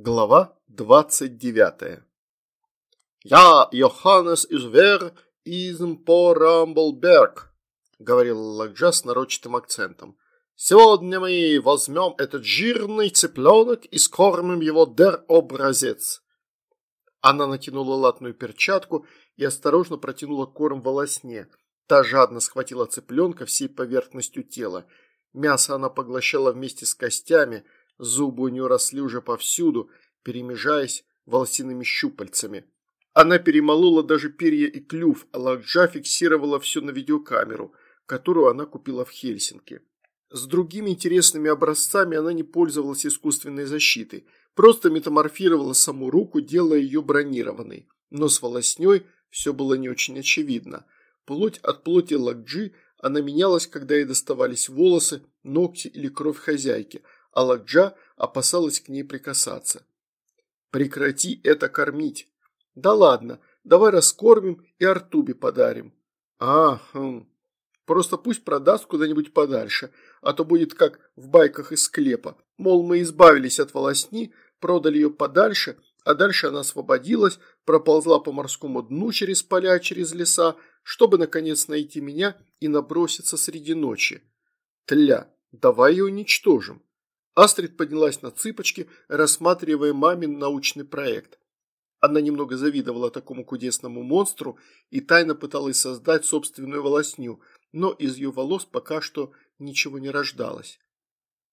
Глава 29. «Я Йоханнес из Вер из Порамблберг», – говорил Ладжа с нарочитым акцентом. «Сегодня мы возьмем этот жирный цыпленок и скормим его дер образец». Она натянула латную перчатку и осторожно протянула корм волосне. Та жадно схватила цыпленка всей поверхностью тела. Мясо она поглощала вместе с костями – Зубы у нее росли уже повсюду, перемежаясь волосиными щупальцами. Она перемолола даже перья и клюв, а Ладжа фиксировала все на видеокамеру, которую она купила в Хельсинки. С другими интересными образцами она не пользовалась искусственной защитой, просто метаморфировала саму руку, делая ее бронированной. Но с волосней все было не очень очевидно. Плоть от плоти Ладжи она менялась, когда ей доставались волосы, ногти или кровь хозяйки – Аладжа опасалась к ней прикасаться. «Прекрати это кормить!» «Да ладно, давай раскормим и Артубе подарим». «А, хм. Просто пусть продаст куда-нибудь подальше, а то будет как в байках из склепа. Мол, мы избавились от волосни, продали ее подальше, а дальше она освободилась, проползла по морскому дну через поля, через леса, чтобы, наконец, найти меня и наброситься среди ночи. Тля, давай ее уничтожим. Астрид поднялась на цыпочки, рассматривая мамин научный проект. Она немного завидовала такому кудесному монстру и тайно пыталась создать собственную волосню, но из ее волос пока что ничего не рождалось.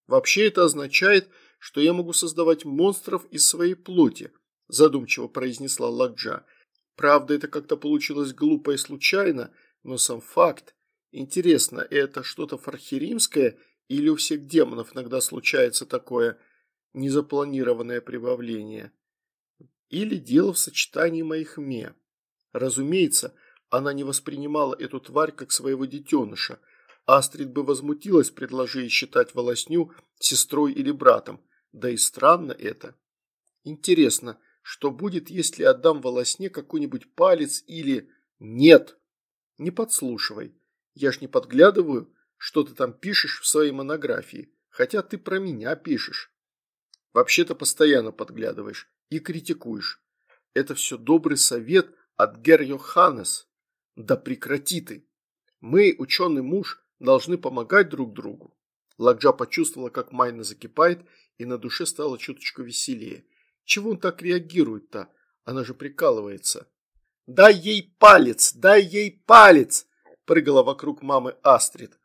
«Вообще это означает, что я могу создавать монстров из своей плоти», задумчиво произнесла Ладжа. «Правда, это как-то получилось глупо и случайно, но сам факт. Интересно, это что-то фархеримское или у всех демонов иногда случается такое незапланированное прибавление. Или дело в сочетании моих ме. Разумеется, она не воспринимала эту тварь как своего детеныша. Астрид бы возмутилась, предложив считать волосню сестрой или братом. Да и странно это. Интересно, что будет, если отдам волосне какой-нибудь палец или... Нет! Не подслушивай. Я ж не подглядываю, что ты там пишешь в своей монографии, хотя ты про меня пишешь. Вообще-то постоянно подглядываешь и критикуешь. Это все добрый совет от Гер Йоханнес. Да прекрати ты. Мы, ученый муж, должны помогать друг другу. Ладжа почувствовала, как Майна закипает, и на душе стало чуточку веселее. Чего он так реагирует-то? Она же прикалывается. «Дай ей палец! Дай ей палец!» прыгала вокруг мамы Астрид.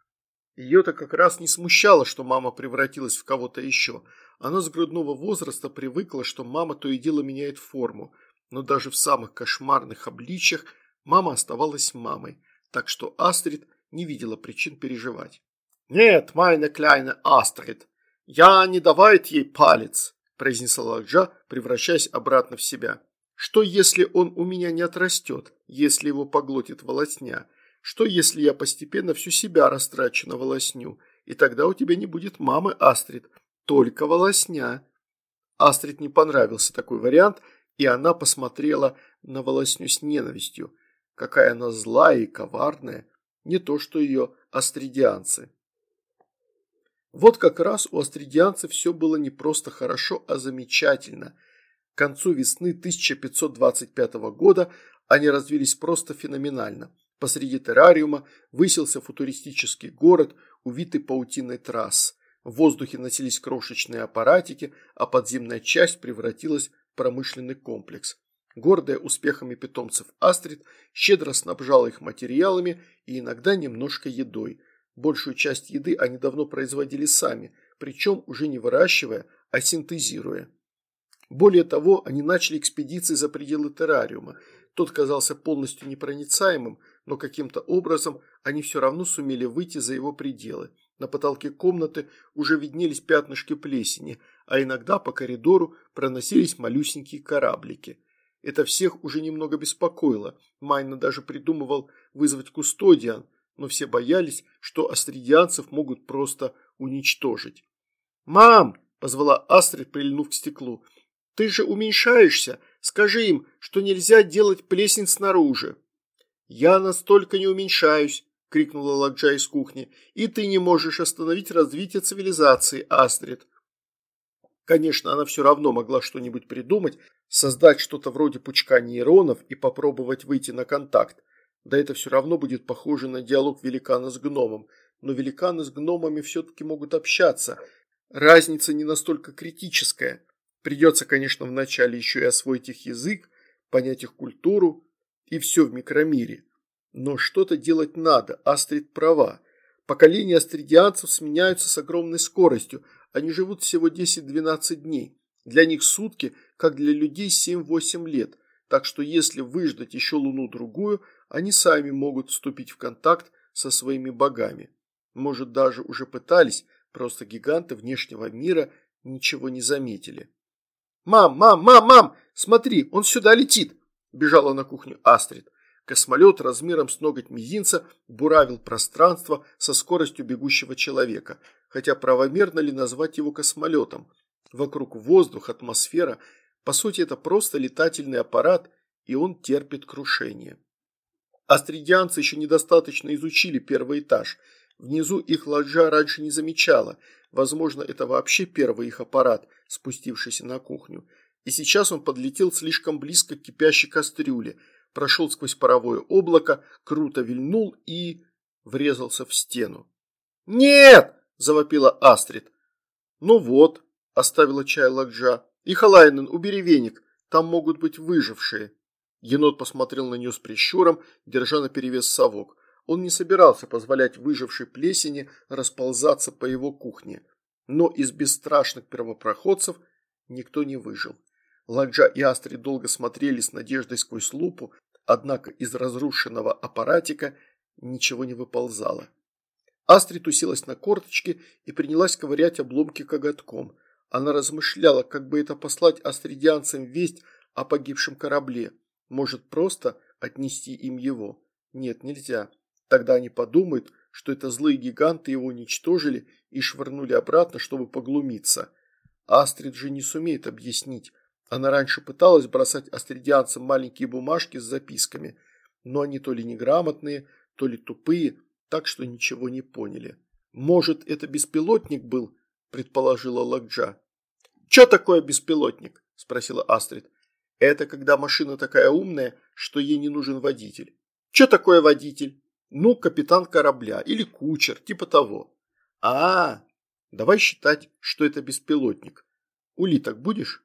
Ее-то как раз не смущало, что мама превратилась в кого-то еще. Она с грудного возраста привыкла, что мама то и дело меняет форму. Но даже в самых кошмарных обличьях мама оставалась мамой, так что Астрид не видела причин переживать. «Нет, Майна Кляйна Астрид, я не давает ей палец», произнесла Ладжа, превращаясь обратно в себя. «Что, если он у меня не отрастет, если его поглотит волосня?» Что, если я постепенно всю себя растрачу на волосню, и тогда у тебя не будет мамы, Астрид, только волосня?» Астрид не понравился такой вариант, и она посмотрела на волосню с ненавистью. Какая она злая и коварная, не то что ее астридианцы. Вот как раз у астридианцев все было не просто хорошо, а замечательно. К концу весны 1525 года они развились просто феноменально. Посреди террариума высился футуристический город, увитый паутиной трасс. В воздухе носились крошечные аппаратики, а подземная часть превратилась в промышленный комплекс. Гордая успехами питомцев Астрид щедро снабжала их материалами и иногда немножко едой. Большую часть еды они давно производили сами, причем уже не выращивая, а синтезируя. Более того, они начали экспедиции за пределы террариума. Тот казался полностью непроницаемым, но каким-то образом они все равно сумели выйти за его пределы. На потолке комнаты уже виднелись пятнышки плесени, а иногда по коридору проносились малюсенькие кораблики. Это всех уже немного беспокоило. Майна даже придумывал вызвать кустодиан, но все боялись, что астридианцев могут просто уничтожить. «Мам!» – позвала Астрид, прильнув к стеклу. «Ты же уменьшаешься! Скажи им, что нельзя делать плесень снаружи!» «Я настолько не уменьшаюсь!» – крикнула Ладжа из кухни. «И ты не можешь остановить развитие цивилизации, Астрид!» Конечно, она все равно могла что-нибудь придумать, создать что-то вроде пучка нейронов и попробовать выйти на контакт. Да это все равно будет похоже на диалог великана с гномом. Но великаны с гномами все-таки могут общаться. Разница не настолько критическая. Придется, конечно, вначале еще и освоить их язык, понять их культуру и все в микромире. Но что-то делать надо, Астрид права. Поколения астридианцев сменяются с огромной скоростью, они живут всего 10-12 дней. Для них сутки, как для людей 7-8 лет. Так что если выждать еще луну-другую, они сами могут вступить в контакт со своими богами. Может, даже уже пытались, просто гиганты внешнего мира ничего не заметили. «Мам, мам, мам, мам! Смотри, он сюда летит!» Бежала на кухню Астрид. Космолет размером с ноготь мизинца буравил пространство со скоростью бегущего человека, хотя правомерно ли назвать его космолетом. Вокруг воздух, атмосфера, по сути это просто летательный аппарат, и он терпит крушение. Астридианцы еще недостаточно изучили первый этаж. Внизу их ладжа раньше не замечала. Возможно, это вообще первый их аппарат, спустившийся на кухню. И сейчас он подлетел слишком близко к кипящей кастрюле, прошел сквозь паровое облако, круто вильнул и врезался в стену. «Нет!» – завопила Астрид. «Ну вот», – оставила чай Ладжа. «И Халайнен, убери веник, там могут быть выжившие». Енот посмотрел на нее с прищуром, держа на перевес совок. Он не собирался позволять выжившей плесени расползаться по его кухне. Но из бесстрашных первопроходцев никто не выжил. Ладжа и Астрид долго смотрели с надеждой сквозь лупу, однако из разрушенного аппаратика ничего не выползало. Астрид уселась на корточки и принялась ковырять обломки коготком. Она размышляла, как бы это послать астридианцам весть о погибшем корабле. Может, просто отнести им его? Нет, нельзя. Тогда они подумают, что это злые гиганты его уничтожили и швырнули обратно, чтобы поглумиться. Астрид же не сумеет объяснить. Она раньше пыталась бросать астридианцам маленькие бумажки с записками, но они то ли неграмотные, то ли тупые, так что ничего не поняли. «Может, это беспилотник был?» – предположила Лакджа. «Чё такое беспилотник?» – спросила Астрид. Это когда машина такая умная, что ей не нужен водитель. Что такое водитель? Ну, капитан корабля или кучер, типа того. А, давай считать, что это беспилотник. Улиток будешь?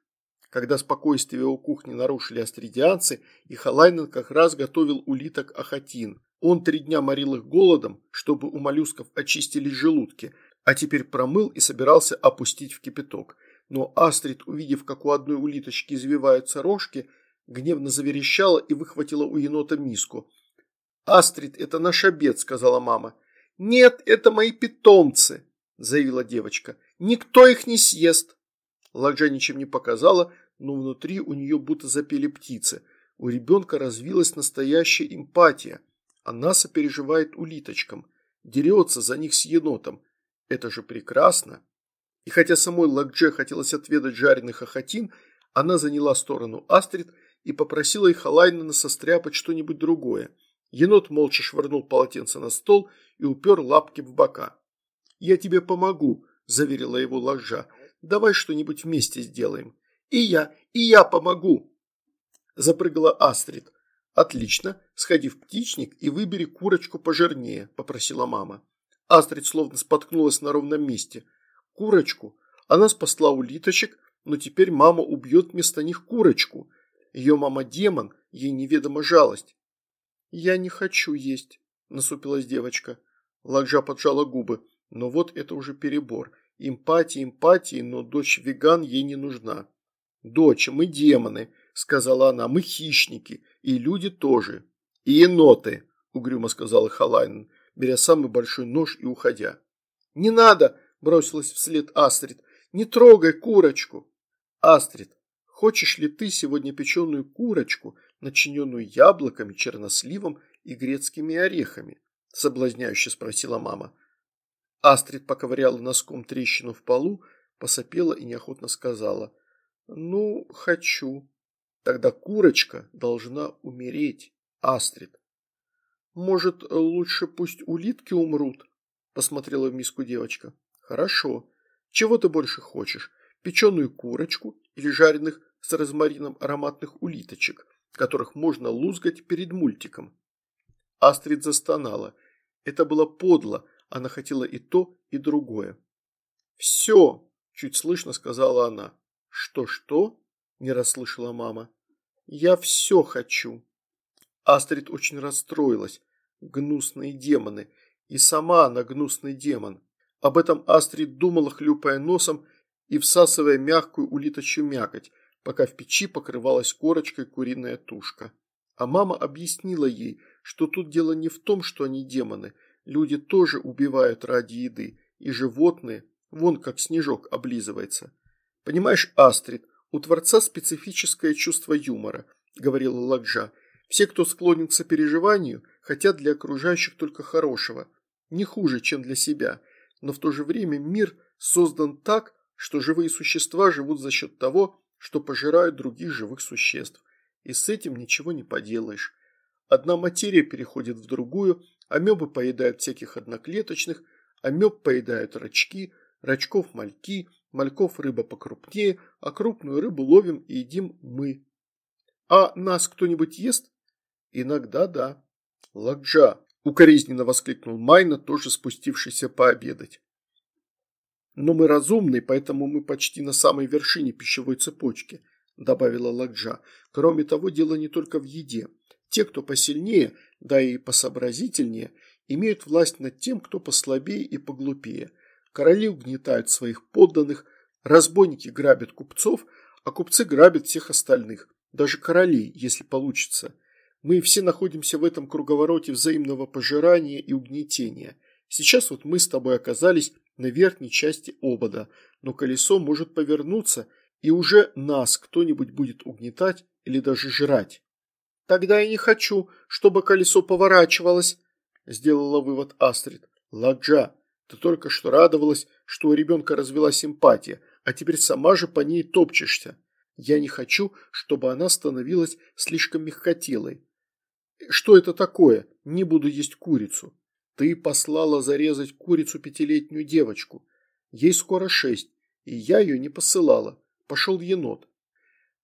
Когда спокойствие у кухни нарушили астридианцы, и Халайнен как раз готовил улиток Ахатин. Он три дня морил их голодом, чтобы у моллюсков очистились желудки, а теперь промыл и собирался опустить в кипяток но Астрид, увидев, как у одной улиточки извиваются рожки, гневно заверещала и выхватила у енота миску. «Астрид, это наш обед», – сказала мама. «Нет, это мои питомцы», – заявила девочка. «Никто их не съест». Ладжа ничем не показала, но внутри у нее будто запели птицы. У ребенка развилась настоящая эмпатия. Она сопереживает улиточкам, дерется за них с енотом. Это же прекрасно. И хотя самой Лакдже хотелось отведать жареных ахатин, она заняла сторону Астрид и попросила их Алайнена состряпать что-нибудь другое. Енот молча швырнул полотенце на стол и упер лапки в бока. «Я тебе помогу», – заверила его Лакжа. «Давай что-нибудь вместе сделаем». «И я, и я помогу», – запрыгала Астрид. «Отлично, сходи в птичник и выбери курочку пожирнее», – попросила мама. Астрид словно споткнулась на ровном месте – курочку. Она спасла улиточек, но теперь мама убьет вместо них курочку. Ее мама демон, ей неведома жалость. «Я не хочу есть», – насупилась девочка. Ладжа поджала губы. Но вот это уже перебор. Эмпатия, эмпатии, но дочь веган ей не нужна. «Дочь, мы демоны», – сказала она, – «мы хищники, и люди тоже». «И еноты», – угрюмо сказала Халайнен, беря самый большой нож и уходя. «Не надо!» бросилась вслед Астрид. «Не трогай курочку!» «Астрид, хочешь ли ты сегодня печеную курочку, начиненную яблоками, черносливом и грецкими орехами?» соблазняюще спросила мама. Астрид поковыряла носком трещину в полу, посопела и неохотно сказала. «Ну, хочу. Тогда курочка должна умереть, Астрид». «Может, лучше пусть улитки умрут?» посмотрела в миску девочка. «Хорошо. Чего ты больше хочешь? печеную курочку или жареных с розмарином ароматных улиточек, которых можно лузгать перед мультиком. Астрид застонала. Это было подло, она хотела и то, и другое. «Все!» – чуть слышно сказала она. «Что-что?» – не расслышала мама. «Я все хочу!» Астрид очень расстроилась. Гнусные демоны. И сама она гнусный демон. Об этом Астрид думала, хлюпая носом и всасывая мягкую улиточью мякоть, пока в печи покрывалась корочкой куриная тушка. А мама объяснила ей, что тут дело не в том, что они демоны. Люди тоже убивают ради еды, и животные, вон как снежок облизывается. Понимаешь, Астрид, у Творца специфическое чувство юмора, говорила Ладжа. Все, кто склонен к сопереживанию, хотят для окружающих только хорошего, не хуже, чем для себя. Но в то же время мир создан так, что живые существа живут за счет того, что пожирают других живых существ. И с этим ничего не поделаешь. Одна материя переходит в другую, амебы поедают всяких одноклеточных, амеб поедают рачки, рачков мальки, мальков рыба покрупнее, а крупную рыбу ловим и едим мы. А нас кто-нибудь ест? Иногда да. Ладжа, укоризненно воскликнул Майна, тоже спустившийся пообедать. «Но мы разумны, поэтому мы почти на самой вершине пищевой цепочки», – добавила Ладжа. «Кроме того, дело не только в еде. Те, кто посильнее, да и посообразительнее, имеют власть над тем, кто послабее и поглупее. Короли угнетают своих подданных, разбойники грабят купцов, а купцы грабят всех остальных, даже королей, если получится. Мы все находимся в этом круговороте взаимного пожирания и угнетения. Сейчас вот мы с тобой оказались на верхней части обода, но колесо может повернуться, и уже нас кто-нибудь будет угнетать или даже жрать. «Тогда я не хочу, чтобы колесо поворачивалось», – сделала вывод Астрид. «Ладжа, ты только что радовалась, что у ребенка развела симпатия, а теперь сама же по ней топчешься. Я не хочу, чтобы она становилась слишком мягкотелой. Что это такое? Не буду есть курицу. Ты послала зарезать курицу пятилетнюю девочку. Ей скоро шесть, и я ее не посылала. Пошел енот.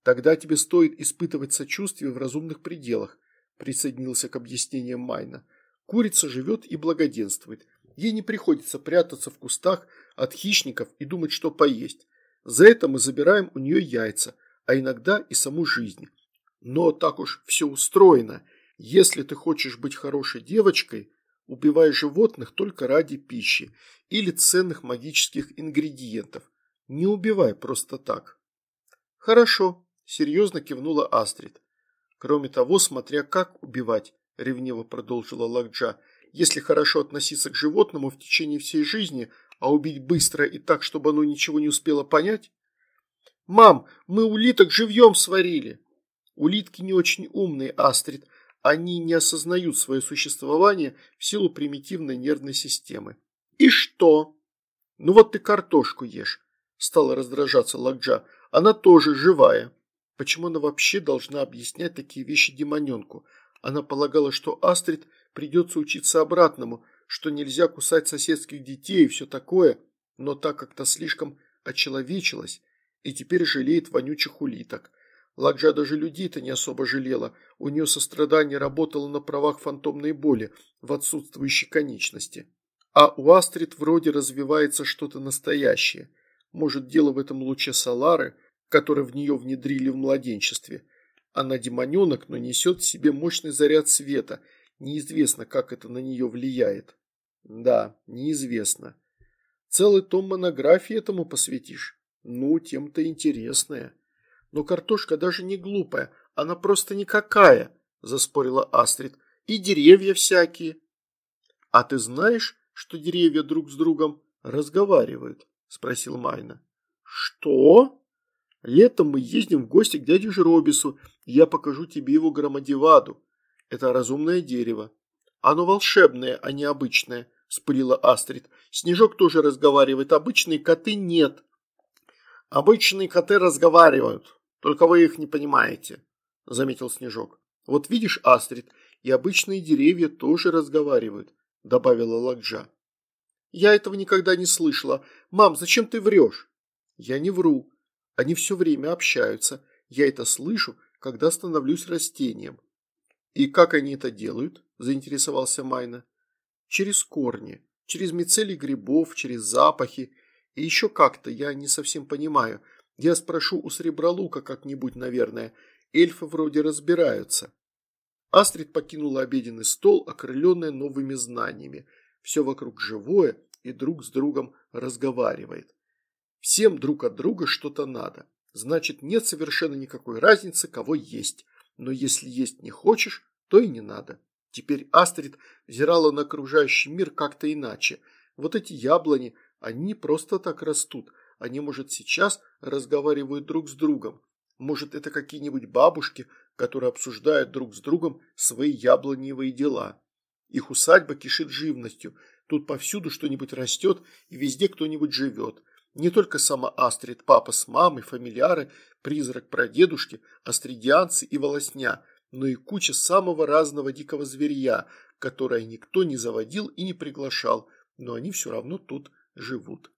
Тогда тебе стоит испытывать сочувствие в разумных пределах, присоединился к объяснениям Майна. Курица живет и благоденствует. Ей не приходится прятаться в кустах от хищников и думать, что поесть. За это мы забираем у нее яйца, а иногда и саму жизнь. Но так уж все устроено. Если ты хочешь быть хорошей девочкой, убивая животных только ради пищи или ценных магических ингредиентов. Не убивай просто так. Хорошо, серьезно кивнула Астрид. Кроме того, смотря как убивать, ревниво продолжила Лакджа, если хорошо относиться к животному в течение всей жизни, а убить быстро и так, чтобы оно ничего не успело понять? Мам, мы улиток живьем сварили. Улитки не очень умные, Астрид, они не осознают свое существование в силу примитивной нервной системы. И что? Ну вот ты картошку ешь, стала раздражаться Ладжа. Она тоже живая. Почему она вообще должна объяснять такие вещи демоненку? Она полагала, что Астрид придется учиться обратному, что нельзя кусать соседских детей и все такое, но так как-то слишком очеловечилась и теперь жалеет вонючих улиток. Ладжа даже людей-то не особо жалела, у нее сострадание работало на правах фантомной боли в отсутствующей конечности. А у Астрид вроде развивается что-то настоящее. Может, дело в этом луче Салары, который в нее внедрили в младенчестве. Она демоненок, но несет в себе мощный заряд света. Неизвестно, как это на нее влияет. Да, неизвестно. Целый том монографии этому посвятишь? Ну, тем-то интересное. «Но картошка даже не глупая, она просто никакая», – заспорила Астрид. «И деревья всякие». «А ты знаешь, что деревья друг с другом разговаривают?» – спросил Майна. «Что?» «Летом мы ездим в гости к дяде Жробису, и я покажу тебе его громадиваду. Это разумное дерево. Оно волшебное, а не обычное», – спылила Астрид. «Снежок тоже разговаривает, обычные коты нет». «Обычные коты разговаривают», только вы их не понимаете», – заметил Снежок. «Вот видишь, Астрид, и обычные деревья тоже разговаривают», – добавила Ладжа. «Я этого никогда не слышала. Мам, зачем ты врешь?» Я не вру. Они все время общаются. Я это слышу, когда становлюсь растением. И как они это делают? Заинтересовался Майна. Через корни, через мицелий грибов, через запахи. И еще как-то, я не совсем понимаю. Я спрошу у Сребролука как-нибудь, наверное. Эльфы вроде разбираются. Астрид покинула обеденный стол, окрыленная новыми знаниями. Все вокруг живое и друг с другом разговаривает. Всем друг от друга что-то надо. Значит, нет совершенно никакой разницы, кого есть. Но если есть не хочешь, то и не надо. Теперь Астрид взирала на окружающий мир как-то иначе. Вот эти яблони, они просто так растут. Они, может, сейчас разговаривают друг с другом. Может, это какие-нибудь бабушки, которые обсуждают друг с другом свои яблоневые дела. Их усадьба кишит живностью. Тут повсюду что-нибудь растет, и везде кто-нибудь живет. Не только сама Астрид, папа с мамой, фамильяры, призрак прадедушки, астридианцы и волосня, но и куча самого разного дикого зверья, которое никто не заводил и не приглашал, но они все равно тут живут.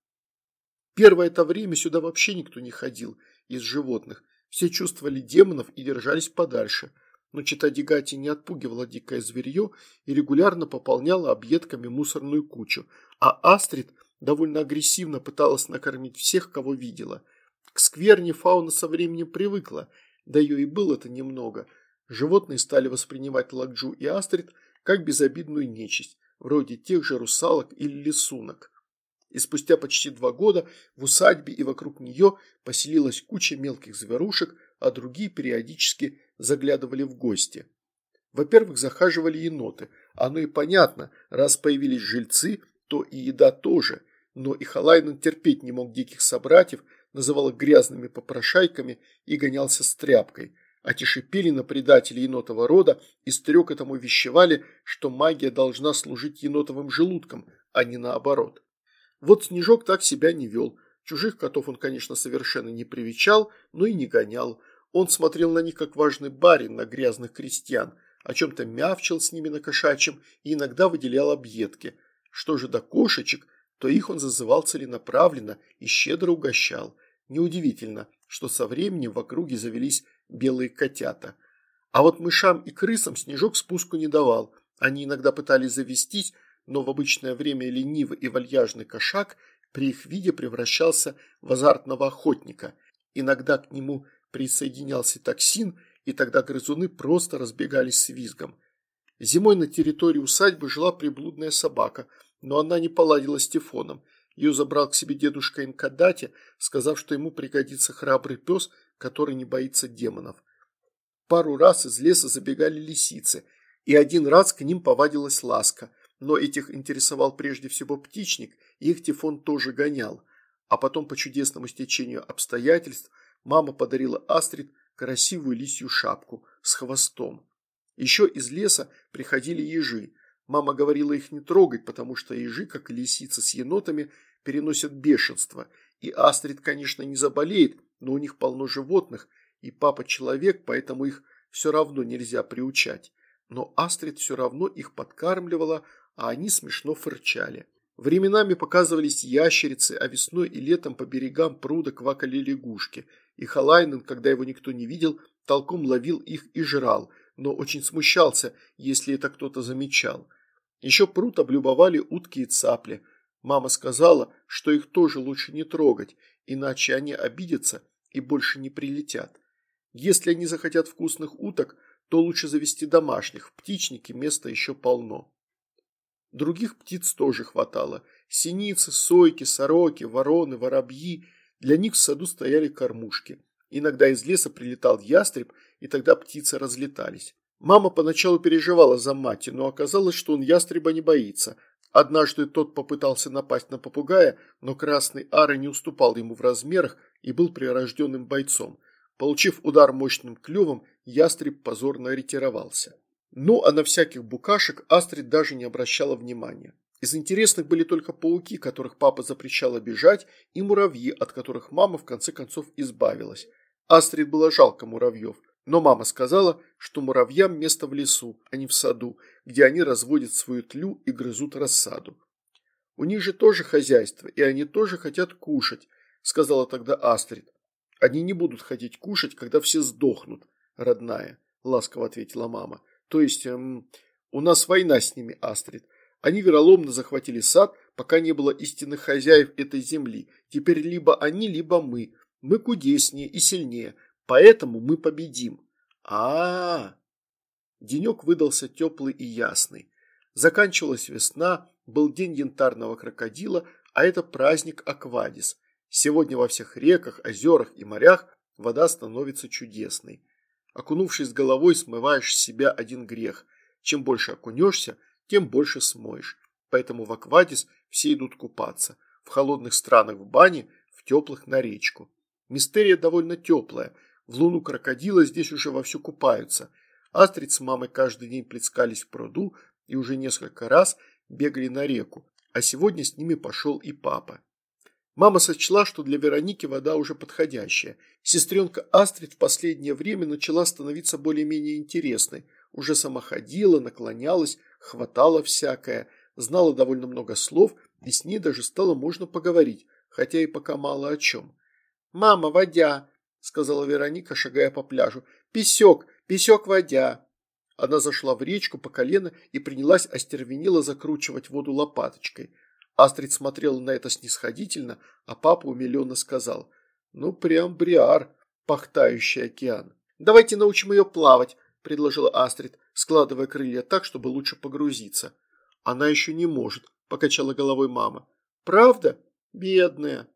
Первое это время сюда вообще никто не ходил из животных, все чувствовали демонов и держались подальше, но Читадигати не отпугивала дикое зверье и регулярно пополняла объедками мусорную кучу, а Астрид – довольно агрессивно пыталась накормить всех, кого видела. К скверне фауна со временем привыкла, да ее и было-то немного. Животные стали воспринимать Лакджу и Астрид как безобидную нечисть, вроде тех же русалок или лисунок. И спустя почти два года в усадьбе и вокруг нее поселилась куча мелких зверушек, а другие периодически заглядывали в гости. Во-первых, захаживали еноты. Оно и понятно, раз появились жильцы, то и еда тоже, но и Халайнен терпеть не мог диких собратьев, называл их грязными попрошайками и гонялся с тряпкой. А те шипели на предателей енотового рода и стрек этому вещевали, что магия должна служить енотовым желудком, а не наоборот. Вот Снежок так себя не вел. Чужих котов он, конечно, совершенно не привечал, но и не гонял. Он смотрел на них как важный барин на грязных крестьян, о чем-то мявчил с ними на кошачьем и иногда выделял объедки – что же до кошечек, то их он зазывал целенаправленно и щедро угощал. Неудивительно, что со временем в округе завелись белые котята. А вот мышам и крысам Снежок спуску не давал. Они иногда пытались завестись, но в обычное время ленивый и вальяжный кошак при их виде превращался в азартного охотника. Иногда к нему присоединялся токсин, и тогда грызуны просто разбегались с визгом. Зимой на территории усадьбы жила приблудная собака – но она не поладила с Тифоном. Ее забрал к себе дедушка Инкадати, сказав, что ему пригодится храбрый пес, который не боится демонов. Пару раз из леса забегали лисицы, и один раз к ним повадилась ласка, но этих интересовал прежде всего птичник, и их Тифон тоже гонял. А потом по чудесному стечению обстоятельств мама подарила Астрид красивую лисью шапку с хвостом. Еще из леса приходили ежи, Мама говорила их не трогать, потому что ежи, как и лисицы с енотами, переносят бешенство. И Астрид, конечно, не заболеет, но у них полно животных, и папа человек, поэтому их все равно нельзя приучать. Но Астрид все равно их подкармливала, а они смешно фырчали. Временами показывались ящерицы, а весной и летом по берегам пруда квакали лягушки. И Халайнен, когда его никто не видел, толком ловил их и жрал, но очень смущался, если это кто-то замечал. Еще пруд облюбовали утки и цапли. Мама сказала, что их тоже лучше не трогать, иначе они обидятся и больше не прилетят. Если они захотят вкусных уток, то лучше завести домашних, в птичнике места еще полно. Других птиц тоже хватало. Синицы, сойки, сороки, вороны, воробьи. Для них в саду стояли кормушки. Иногда из леса прилетал ястреб, и тогда птицы разлетались. Мама поначалу переживала за мать, но оказалось, что он ястреба не боится. Однажды тот попытался напасть на попугая, но красный ара не уступал ему в размерах и был прирожденным бойцом. Получив удар мощным клювом, ястреб позорно ретировался. Ну, а на всяких букашек Астрид даже не обращала внимания. Из интересных были только пауки, которых папа запрещал обижать, и муравьи, от которых мама в конце концов избавилась. Астрид было жалко муравьев. Но мама сказала, что муравьям место в лесу, а не в саду, где они разводят свою тлю и грызут рассаду. У них же тоже хозяйство, и они тоже хотят кушать. сказала тогда Астрид. Они не будут хотеть кушать, когда все сдохнут, родная, ласково ответила мама. То есть, эм, у нас война с ними, Астрид. Они вероломно захватили сад, пока не было истинных хозяев этой земли. Теперь либо они, либо мы. Мы кудеснее и сильнее, поэтому мы победим. А, -а, -а. Денек выдался теплый и ясный. Заканчивалась весна, был день янтарного крокодила, а это праздник Аквадис. Сегодня во всех реках, озерах и морях вода становится чудесной. Окунувшись головой, смываешь с себя один грех. Чем больше окунешься, тем больше смоешь. Поэтому в Аквадис все идут купаться. В холодных странах в бане, в теплых на речку. Мистерия довольно теплая. В луну крокодила здесь уже вовсю купаются. Астрид с мамой каждый день плескались в пруду и уже несколько раз бегали на реку. А сегодня с ними пошел и папа. Мама сочла, что для Вероники вода уже подходящая. Сестренка Астрид в последнее время начала становиться более-менее интересной. Уже сама ходила, наклонялась, хватала всякое, знала довольно много слов, и с ней даже стало можно поговорить, хотя и пока мало о чем. «Мама, водя!» – сказала Вероника, шагая по пляжу. «Песек, песек, водя!» Она зашла в речку по колено и принялась остервенело закручивать воду лопаточкой – Астрид смотрела на это снисходительно, а папа умиленно сказал, «Ну, прям бриар, пахтающий океан». «Давайте научим ее плавать», – предложила Астрид, складывая крылья так, чтобы лучше погрузиться. «Она еще не может», – покачала головой мама. «Правда? Бедная».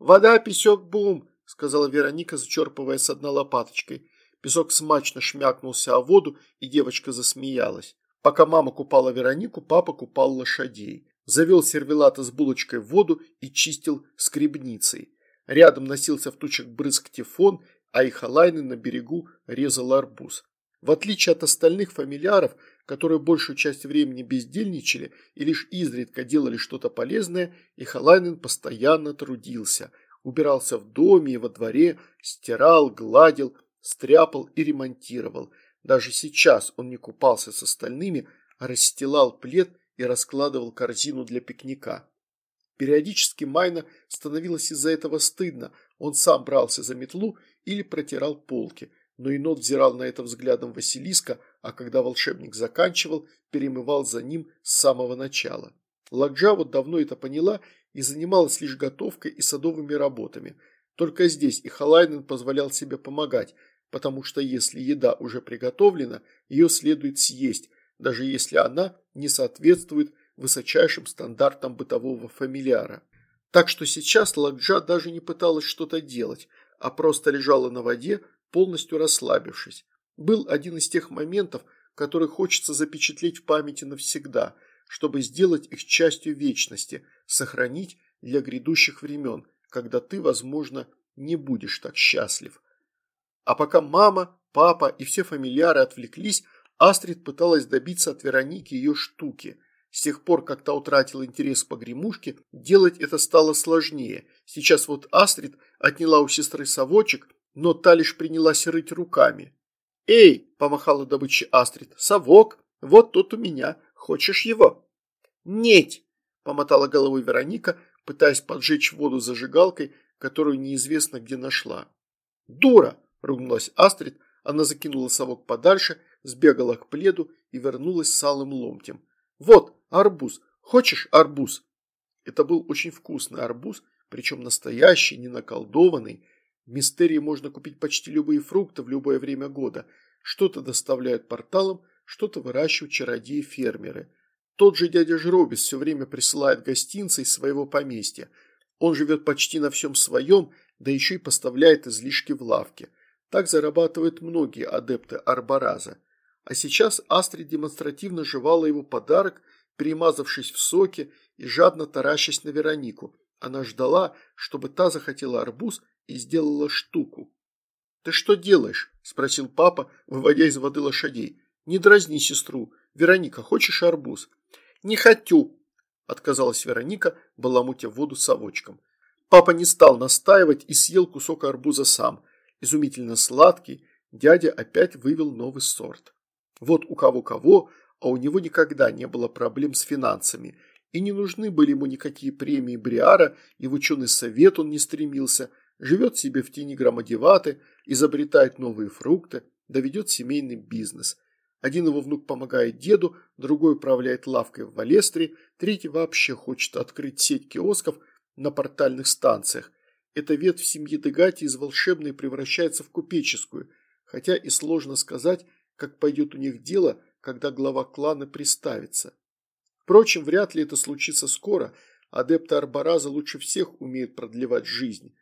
«Вода, песок, бум», – сказала Вероника, зачерпывая с дна лопаточкой. Песок смачно шмякнулся о воду, и девочка засмеялась. Пока мама купала Веронику, папа купал лошадей завел сервелата с булочкой в воду и чистил скребницей. Рядом носился в тучах брызг тефон, а их Ихалайны на берегу резал арбуз. В отличие от остальных фамильяров, которые большую часть времени бездельничали и лишь изредка делали что-то полезное, Ихалайнен постоянно трудился. Убирался в доме и во дворе, стирал, гладил, стряпал и ремонтировал. Даже сейчас он не купался с остальными, а расстилал плед и раскладывал корзину для пикника. Периодически Майна становилось из-за этого стыдно, он сам брался за метлу или протирал полки, но енот взирал на это взглядом Василиска, а когда волшебник заканчивал, перемывал за ним с самого начала. Ладжа вот давно это поняла и занималась лишь готовкой и садовыми работами. Только здесь и Халайнен позволял себе помогать, потому что если еда уже приготовлена, ее следует съесть, даже если она не соответствует высочайшим стандартам бытового фамильяра. Так что сейчас Ладжа даже не пыталась что-то делать, а просто лежала на воде, полностью расслабившись. Был один из тех моментов, который хочется запечатлеть в памяти навсегда, чтобы сделать их частью вечности, сохранить для грядущих времен, когда ты, возможно, не будешь так счастлив. А пока мама, папа и все фамильяры отвлеклись, Астрид пыталась добиться от Вероники ее штуки. С тех пор, как та утратила интерес к погремушке, делать это стало сложнее. Сейчас вот Астрид отняла у сестры совочек, но та лишь принялась рыть руками. «Эй!» – помахала добычей Астрид. «Совок! Вот тут у меня. Хочешь его?» «Нет!» – помотала головой Вероника, пытаясь поджечь воду зажигалкой, которую неизвестно где нашла. «Дура!» – ругнулась Астрид. Она закинула совок подальше – сбегала к пледу и вернулась с алым ломтем. «Вот, арбуз. Хочешь арбуз?» Это был очень вкусный арбуз, причем настоящий, не наколдованный. В Мистерии можно купить почти любые фрукты в любое время года. Что-то доставляют порталом, что-то выращивают чародеи-фермеры. Тот же дядя Жробис все время присылает гостинцы из своего поместья. Он живет почти на всем своем, да еще и поставляет излишки в лавке. Так зарабатывают многие адепты Арбораза. А сейчас Астрид демонстративно жевала его подарок, перемазавшись в соке и жадно таращась на Веронику. Она ждала, чтобы та захотела арбуз и сделала штуку. «Ты что делаешь?» – спросил папа, выводя из воды лошадей. «Не дразни сестру. Вероника, хочешь арбуз?» «Не хочу», – отказалась Вероника, баламутя воду совочком. Папа не стал настаивать и съел кусок арбуза сам. Изумительно сладкий, дядя опять вывел новый сорт. Вот у кого-кого, а у него никогда не было проблем с финансами. И не нужны были ему никакие премии Бриара, и в ученый совет он не стремился. Живет себе в тени громадеваты, изобретает новые фрукты, доведет семейный бизнес. Один его внук помогает деду, другой управляет лавкой в Валестре, третий вообще хочет открыть сеть киосков на портальных станциях. Эта ветвь семьи Дегати из волшебной превращается в купеческую, хотя и сложно сказать, как пойдет у них дело, когда глава клана приставится. Впрочем, вряд ли это случится скоро, адепты Арбараза лучше всех умеют продлевать жизнь.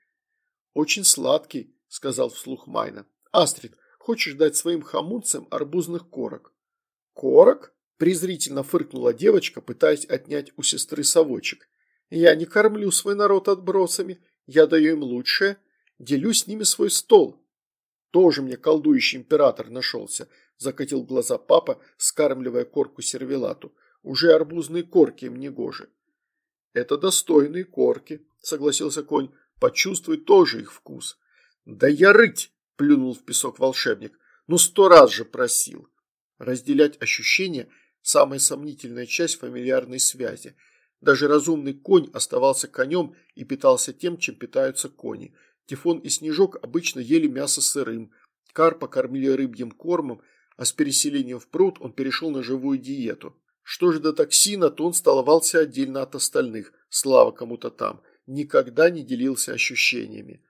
«Очень сладкий», – сказал вслух Майна. «Астрид, хочешь дать своим хамунцам арбузных корок?» «Корок?» – презрительно фыркнула девочка, пытаясь отнять у сестры совочек. «Я не кормлю свой народ отбросами, я даю им лучшее, делю с ними свой стол». «Тоже мне колдующий император нашелся», – закатил глаза папа, скармливая корку сервелату. «Уже арбузные корки им не гожи». «Это достойные корки», – согласился конь. «Почувствуй тоже их вкус». «Да я рыть!» – плюнул в песок волшебник. «Ну сто раз же просил». Разделять ощущения – самая сомнительная часть фамильярной связи. Даже разумный конь оставался конем и питался тем, чем питаются кони. Тифон и Снежок обычно ели мясо сырым. Карпа кормили рыбьим кормом, а с переселением в пруд он перешел на живую диету. Что же до токсина, то он столовался отдельно от остальных, слава кому-то там, никогда не делился ощущениями.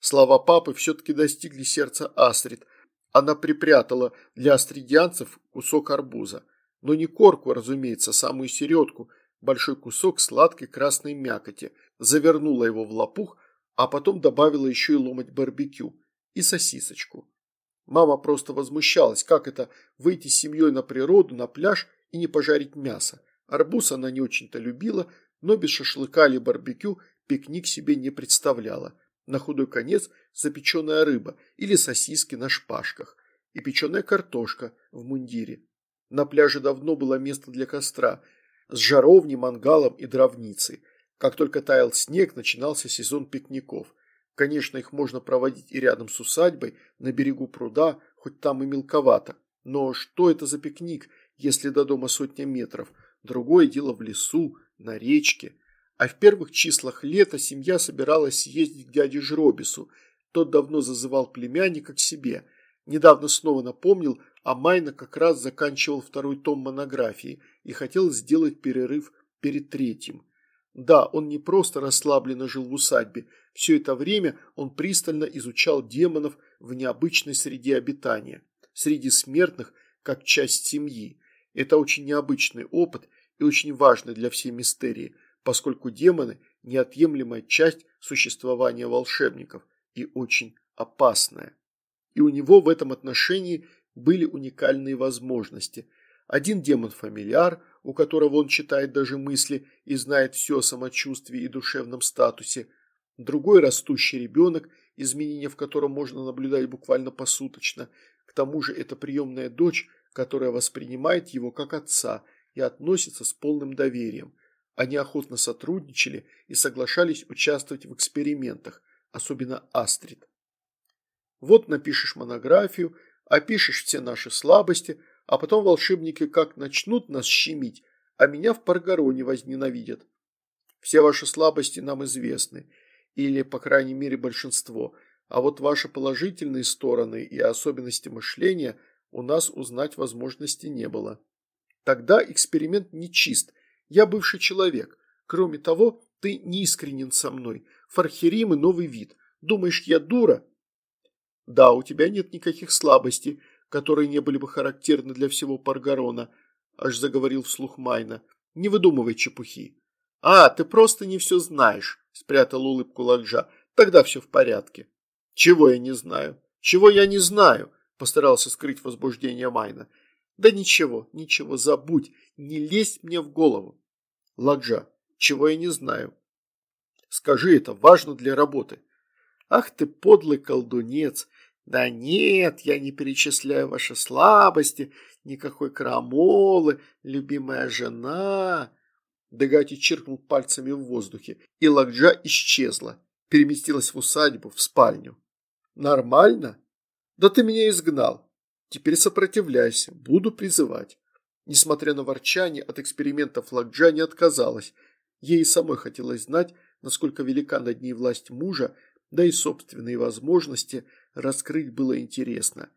Слова папы все-таки достигли сердца Астрид. Она припрятала для астридианцев кусок арбуза. Но не корку, разумеется, самую середку, большой кусок сладкой красной мякоти, завернула его в лопух, а потом добавила еще и ломать барбекю и сосисочку. Мама просто возмущалась, как это выйти с семьей на природу, на пляж и не пожарить мясо. Арбуз она не очень-то любила, но без шашлыка или барбекю пикник себе не представляла на худой конец запеченная рыба или сосиски на шпажках и печеная картошка в мундире. На пляже давно было место для костра с жаровней, мангалом и дровницей. Как только таял снег, начинался сезон пикников. Конечно, их можно проводить и рядом с усадьбой, на берегу пруда, хоть там и мелковато. Но что это за пикник, если до дома сотня метров? Другое дело в лесу, на речке. А в первых числах лета семья собиралась съездить к дяде Жробису. Тот давно зазывал племянника к себе. Недавно снова напомнил, а Майна как раз заканчивал второй том монографии и хотел сделать перерыв перед третьим. Да, он не просто расслабленно жил в усадьбе. Все это время он пристально изучал демонов в необычной среде обитания. Среди смертных, как часть семьи. Это очень необычный опыт и очень важный для всей мистерии – поскольку демоны – неотъемлемая часть существования волшебников и очень опасная. И у него в этом отношении были уникальные возможности. Один демон-фамильяр, у которого он читает даже мысли и знает все о самочувствии и душевном статусе, другой растущий ребенок, изменения в котором можно наблюдать буквально посуточно, к тому же это приемная дочь, которая воспринимает его как отца и относится с полным доверием – они охотно сотрудничали и соглашались участвовать в экспериментах, особенно Астрид. Вот напишешь монографию, опишешь все наши слабости, а потом волшебники как начнут нас щемить, а меня в Паргароне возненавидят. Все ваши слабости нам известны, или, по крайней мере, большинство, а вот ваши положительные стороны и особенности мышления у нас узнать возможности не было. Тогда эксперимент не чист, я бывший человек. Кроме того, ты неискренен со мной. Фархерим и новый вид. Думаешь, я дура? Да, у тебя нет никаких слабостей, которые не были бы характерны для всего Паргарона, аж заговорил вслух Майна. Не выдумывай чепухи. А, ты просто не все знаешь, спрятал улыбку Ладжа. Тогда все в порядке. Чего я не знаю? Чего я не знаю? Постарался скрыть возбуждение Майна. Да ничего, ничего, забудь, не лезь мне в голову. Ладжа, чего я не знаю. Скажи, это важно для работы. Ах ты подлый колдунец. Да нет, я не перечисляю ваши слабости, никакой крамолы, любимая жена. Дегати чиркнул пальцами в воздухе, и Ладжа исчезла, переместилась в усадьбу, в спальню. Нормально? Да ты меня изгнал. Теперь сопротивляйся, буду призывать. Несмотря на ворчание, от экспериментов Лакджа не отказалась. Ей самой хотелось знать, насколько велика над ней власть мужа, да и собственные возможности раскрыть было интересно.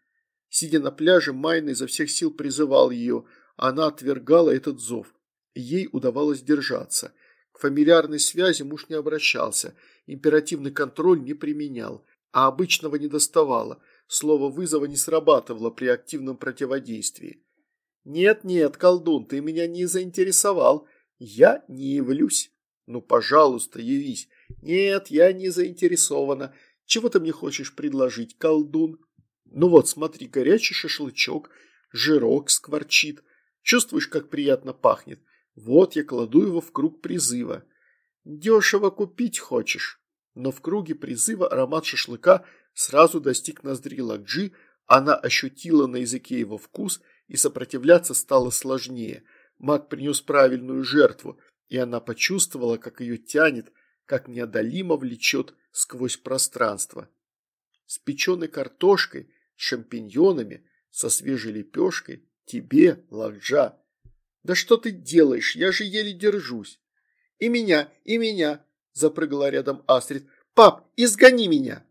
Сидя на пляже, Майна изо всех сил призывал ее, а она отвергала этот зов. Ей удавалось держаться. К фамильярной связи муж не обращался, императивный контроль не применял, а обычного не доставало, слово вызова не срабатывало при активном противодействии. «Нет-нет, колдун, ты меня не заинтересовал. Я не явлюсь». «Ну, пожалуйста, явись». «Нет, я не заинтересована. Чего ты мне хочешь предложить, колдун?» «Ну вот, смотри, горячий шашлычок, жирок скворчит. Чувствуешь, как приятно пахнет? Вот я кладу его в круг призыва. Дешево купить хочешь?» Но в круге призыва аромат шашлыка сразу достиг ноздри Лакджи, она ощутила на языке его вкус и сопротивляться стало сложнее. Маг принес правильную жертву, и она почувствовала, как ее тянет, как неодолимо влечет сквозь пространство. С печеной картошкой, с шампиньонами, со свежей лепешкой, тебе, Лакджа. Да что ты делаешь, я же еле держусь. И меня, и меня, запрыгала рядом Астрид. Пап, изгони меня.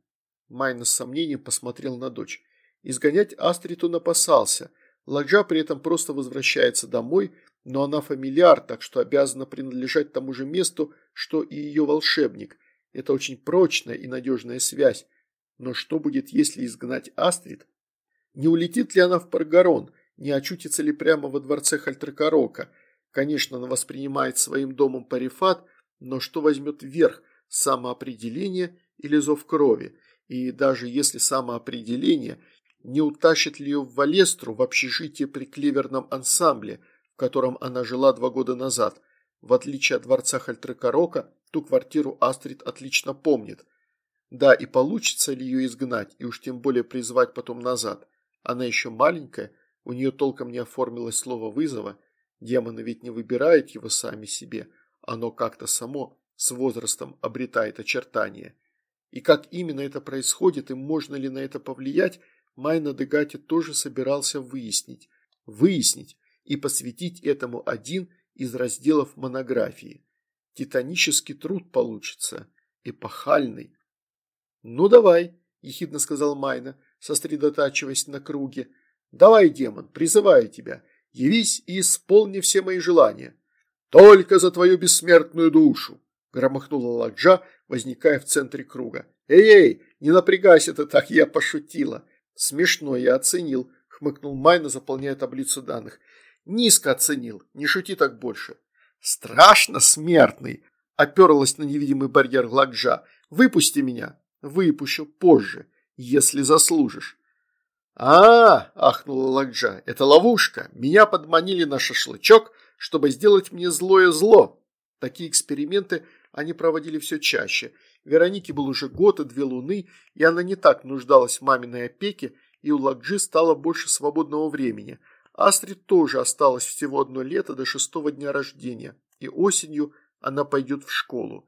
Майна с сомнением посмотрел на дочь. Изгонять Астрид он опасался. Ладжа при этом просто возвращается домой, но она фамильяр, так что обязана принадлежать тому же месту, что и ее волшебник. Это очень прочная и надежная связь. Но что будет, если изгнать Астрид? Не улетит ли она в Паргарон? Не очутится ли прямо во дворце Хальтракарока? Конечно, она воспринимает своим домом Парифат, но что возьмет верх – самоопределение или зов крови? И даже если самоопределение – не утащит ли ее в Валестру в общежитие при клеверном ансамбле, в котором она жила два года назад. В отличие от дворца Хальтрекорока, ту квартиру Астрид отлично помнит. Да, и получится ли ее изгнать, и уж тем более призвать потом назад. Она еще маленькая, у нее толком не оформилось слово вызова. Демоны ведь не выбирают его сами себе, оно как-то само с возрастом обретает очертания. И как именно это происходит и можно ли на это повлиять, Майна Дегати тоже собирался выяснить. Выяснить и посвятить этому один из разделов монографии. Титанический труд получится. Эпохальный. «Ну давай», – ехидно сказал Майна, сосредотачиваясь на круге. «Давай, демон, призываю тебя. Явись и исполни все мои желания». «Только за твою бессмертную душу!» – громыхнула Ладжа, возникая в центре круга. «Эй-эй, не напрягайся ты так, я пошутила. «Смешно, я оценил», – хмыкнул Майна, заполняя таблицу данных. «Низко оценил, не шути так больше». «Страшно, смертный!» – оперлась на невидимый барьер Гладжа. «Выпусти меня!» «Выпущу позже, если заслужишь». «А, -а, -а ахнула Ладжа, – это ловушка. Меня подманили на шашлычок, чтобы сделать мне злое зло». Такие эксперименты они проводили все чаще – Веронике был уже год и две луны, и она не так нуждалась в маминой опеке, и у Лакджи стало больше свободного времени. Астрид тоже осталось всего одно лето до шестого дня рождения, и осенью она пойдет в школу.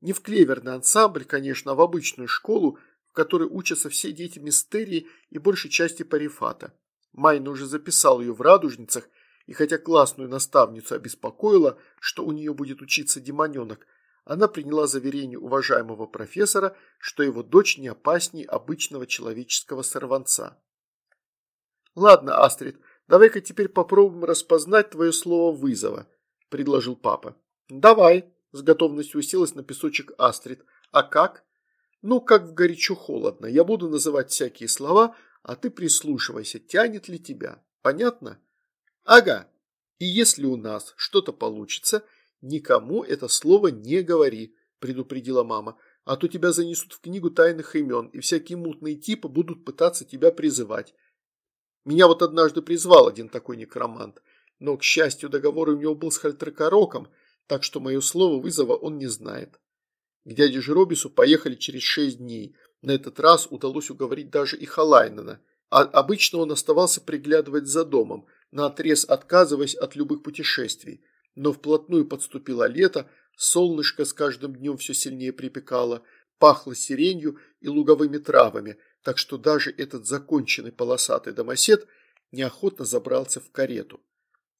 Не в клеверный ансамбль, конечно, а в обычную школу, в которой учатся все дети мистерии и большей части парифата. Майна уже записал ее в радужницах, и хотя классную наставницу обеспокоила, что у нее будет учиться демоненок, она приняла заверение уважаемого профессора, что его дочь не опаснее обычного человеческого сорванца. «Ладно, Астрид, давай-ка теперь попробуем распознать твое слово вызова», – предложил папа. «Давай», – с готовностью уселась на песочек Астрид. «А как?» «Ну, как в горячо-холодно. Я буду называть всякие слова, а ты прислушивайся, тянет ли тебя. Понятно?» «Ага. И если у нас что-то получится – «Никому это слово не говори», – предупредила мама, «а то тебя занесут в книгу тайных имен, и всякие мутные типы будут пытаться тебя призывать. Меня вот однажды призвал один такой некромант, но, к счастью, договор у него был с Хальтракороком, так что мое слово вызова он не знает. К дяде Жеробису поехали через шесть дней. На этот раз удалось уговорить даже и Халайнена. А обычно он оставался приглядывать за домом, наотрез отказываясь от любых путешествий. Но вплотную подступило лето, солнышко с каждым днем все сильнее припекало, пахло сиренью и луговыми травами, так что даже этот законченный полосатый домосед неохотно забрался в карету.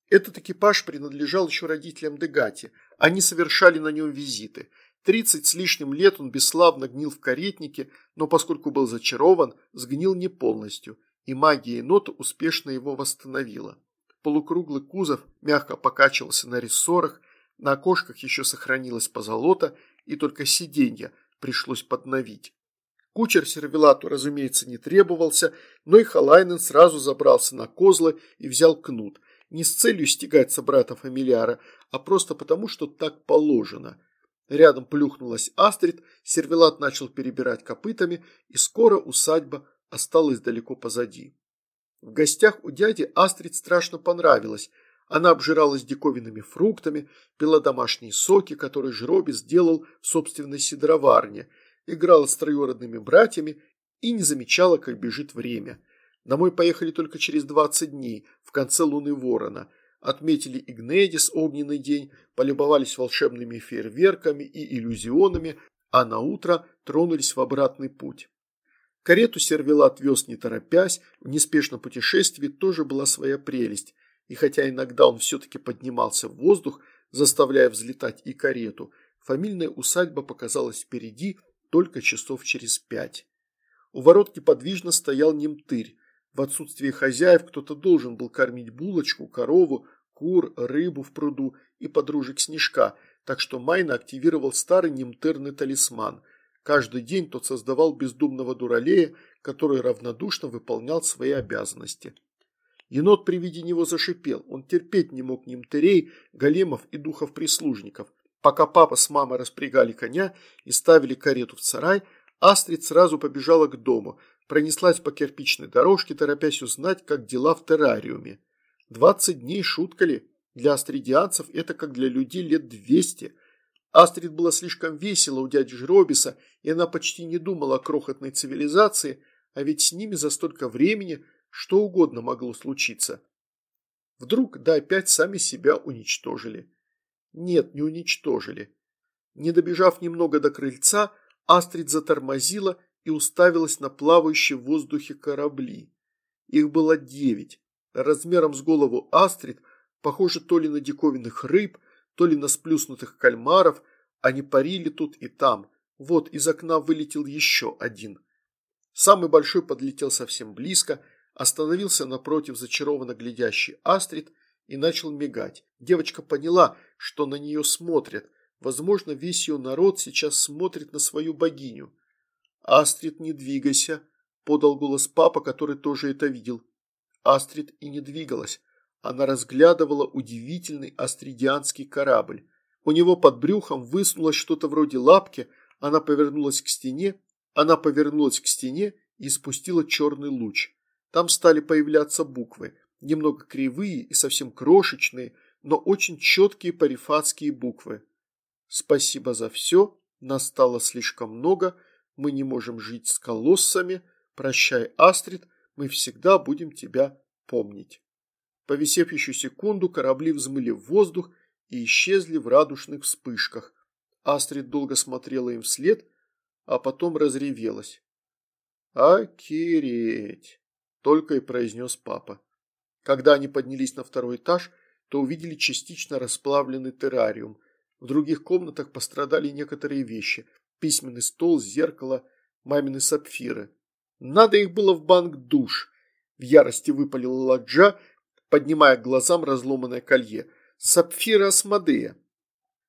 Этот экипаж принадлежал еще родителям Дегати. Они совершали на нем визиты. Тридцать с лишним лет он бесславно гнил в каретнике, но поскольку был зачарован, сгнил не полностью, и магия енота успешно его восстановила. Полукруглый кузов мягко покачивался на рессорах, на окошках еще сохранилась позолота, и только сиденья пришлось подновить. Кучер сервелату, разумеется, не требовался, но и Халайнен сразу забрался на козлы и взял кнут. Не с целью стегать собрата фамильяра, а просто потому, что так положено. Рядом плюхнулась Астрид, сервелат начал перебирать копытами, и скоро усадьба осталась далеко позади. В гостях у дяди Астрид страшно понравилось. Она обжиралась диковинными фруктами, пила домашние соки, которые Жроби сделал в собственной сидроварне – играла с троюродными братьями и не замечала, как бежит время. Домой поехали только через 20 дней, в конце луны ворона. Отметили Игнедис, огненный день, полюбовались волшебными фейерверками и иллюзионами, а на утро тронулись в обратный путь. Карету сервела отвез не торопясь, в неспешном путешествии тоже была своя прелесть, и хотя иногда он все-таки поднимался в воздух, заставляя взлетать и карету, фамильная усадьба показалась впереди только часов через пять. У ворот неподвижно стоял немтырь. В отсутствие хозяев кто-то должен был кормить булочку, корову, кур, рыбу в пруду и подружек снежка, так что Майна активировал старый немтырный талисман. Каждый день тот создавал бездумного дуралея, который равнодушно выполнял свои обязанности. Енот при виде него зашипел. Он терпеть не мог немтырей, големов и духов-прислужников. Пока папа с мамой распрягали коня и ставили карету в сарай, Астрид сразу побежала к дому, пронеслась по кирпичной дорожке, торопясь узнать, как дела в террариуме. Двадцать дней шутка ли? Для астридианцев это как для людей лет двести. Астрид была слишком весела у дяди Жробиса, и она почти не думала о крохотной цивилизации, а ведь с ними за столько времени что угодно могло случиться. Вдруг да опять сами себя уничтожили. Нет, не уничтожили. Не добежав немного до крыльца, Астрид затормозила и уставилась на плавающие в воздухе корабли. Их было девять. Размером с голову Астрид, похоже то ли на диковинных рыб, то ли на сплюснутых кальмаров, они парили тут и там. Вот из окна вылетел еще один. Самый большой подлетел совсем близко, остановился напротив зачарованно глядящей Астрид и начал мигать. Девочка поняла, что на нее смотрят. Возможно, весь ее народ сейчас смотрит на свою богиню. «Астрид, не двигайся», – подал голос папа, который тоже это видел. Астрид и не двигалась. Она разглядывала удивительный астридианский корабль. У него под брюхом высунулось что-то вроде лапки, она повернулась к стене, она повернулась к стене и спустила черный луч. Там стали появляться буквы немного кривые и совсем крошечные, но очень четкие парифатские буквы. Спасибо за все, нас стало слишком много, мы не можем жить с колоссами, прощай, Астрид, мы всегда будем тебя помнить. Повисев еще секунду, корабли взмыли в воздух и исчезли в радужных вспышках. Астрид долго смотрела им вслед, а потом разревелась. «Акиреть!» – только и произнес папа. Когда они поднялись на второй этаж, то увидели частично расплавленный террариум. В других комнатах пострадали некоторые вещи. Письменный стол, зеркало, мамины сапфиры. Надо их было в банк душ. В ярости выпалил Ладжа, поднимая к глазам разломанное колье. Сапфира Асмодея.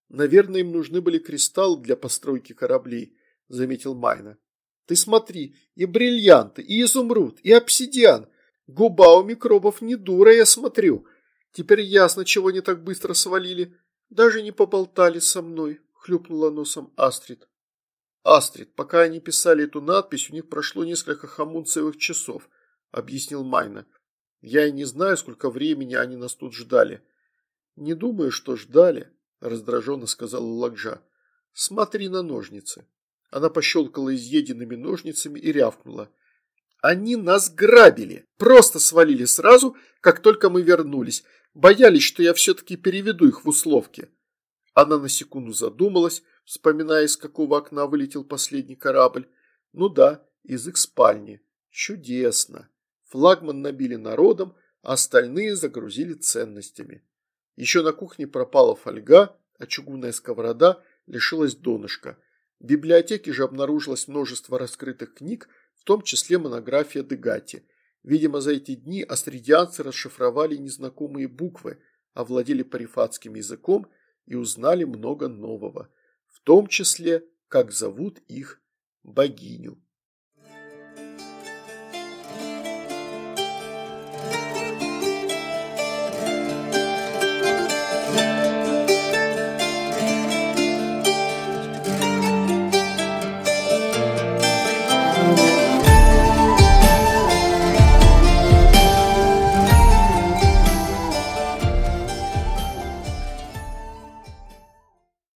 Наверное, им нужны были кристаллы для постройки кораблей, заметил Майна. Ты смотри, и бриллианты, и изумруд, и обсидиан. Губа у микробов не дура, я смотрю. Теперь ясно, чего они так быстро свалили. Даже не поболтали со мной, хлюпнула носом Астрид. Астрид, пока они писали эту надпись, у них прошло несколько хамунцевых часов, объяснил Майна. Я и не знаю, сколько времени они нас тут ждали. Не думаю, что ждали, раздраженно сказала Ладжа. Смотри на ножницы. Она пощелкала изъеденными ножницами и рявкнула. Они нас грабили. Просто свалили сразу, как только мы вернулись. Боялись, что я все-таки переведу их в условки. Она на секунду задумалась, вспоминая, из какого окна вылетел последний корабль. Ну да, из их спальни. Чудесно. Флагман набили народом, а остальные загрузили ценностями. Еще на кухне пропала фольга, а чугунная сковорода лишилась донышка. В библиотеке же обнаружилось множество раскрытых книг, в том числе монография Дегати. Видимо, за эти дни астридианцы расшифровали незнакомые буквы, овладели парифатским языком и узнали много нового, в том числе, как зовут их богиню.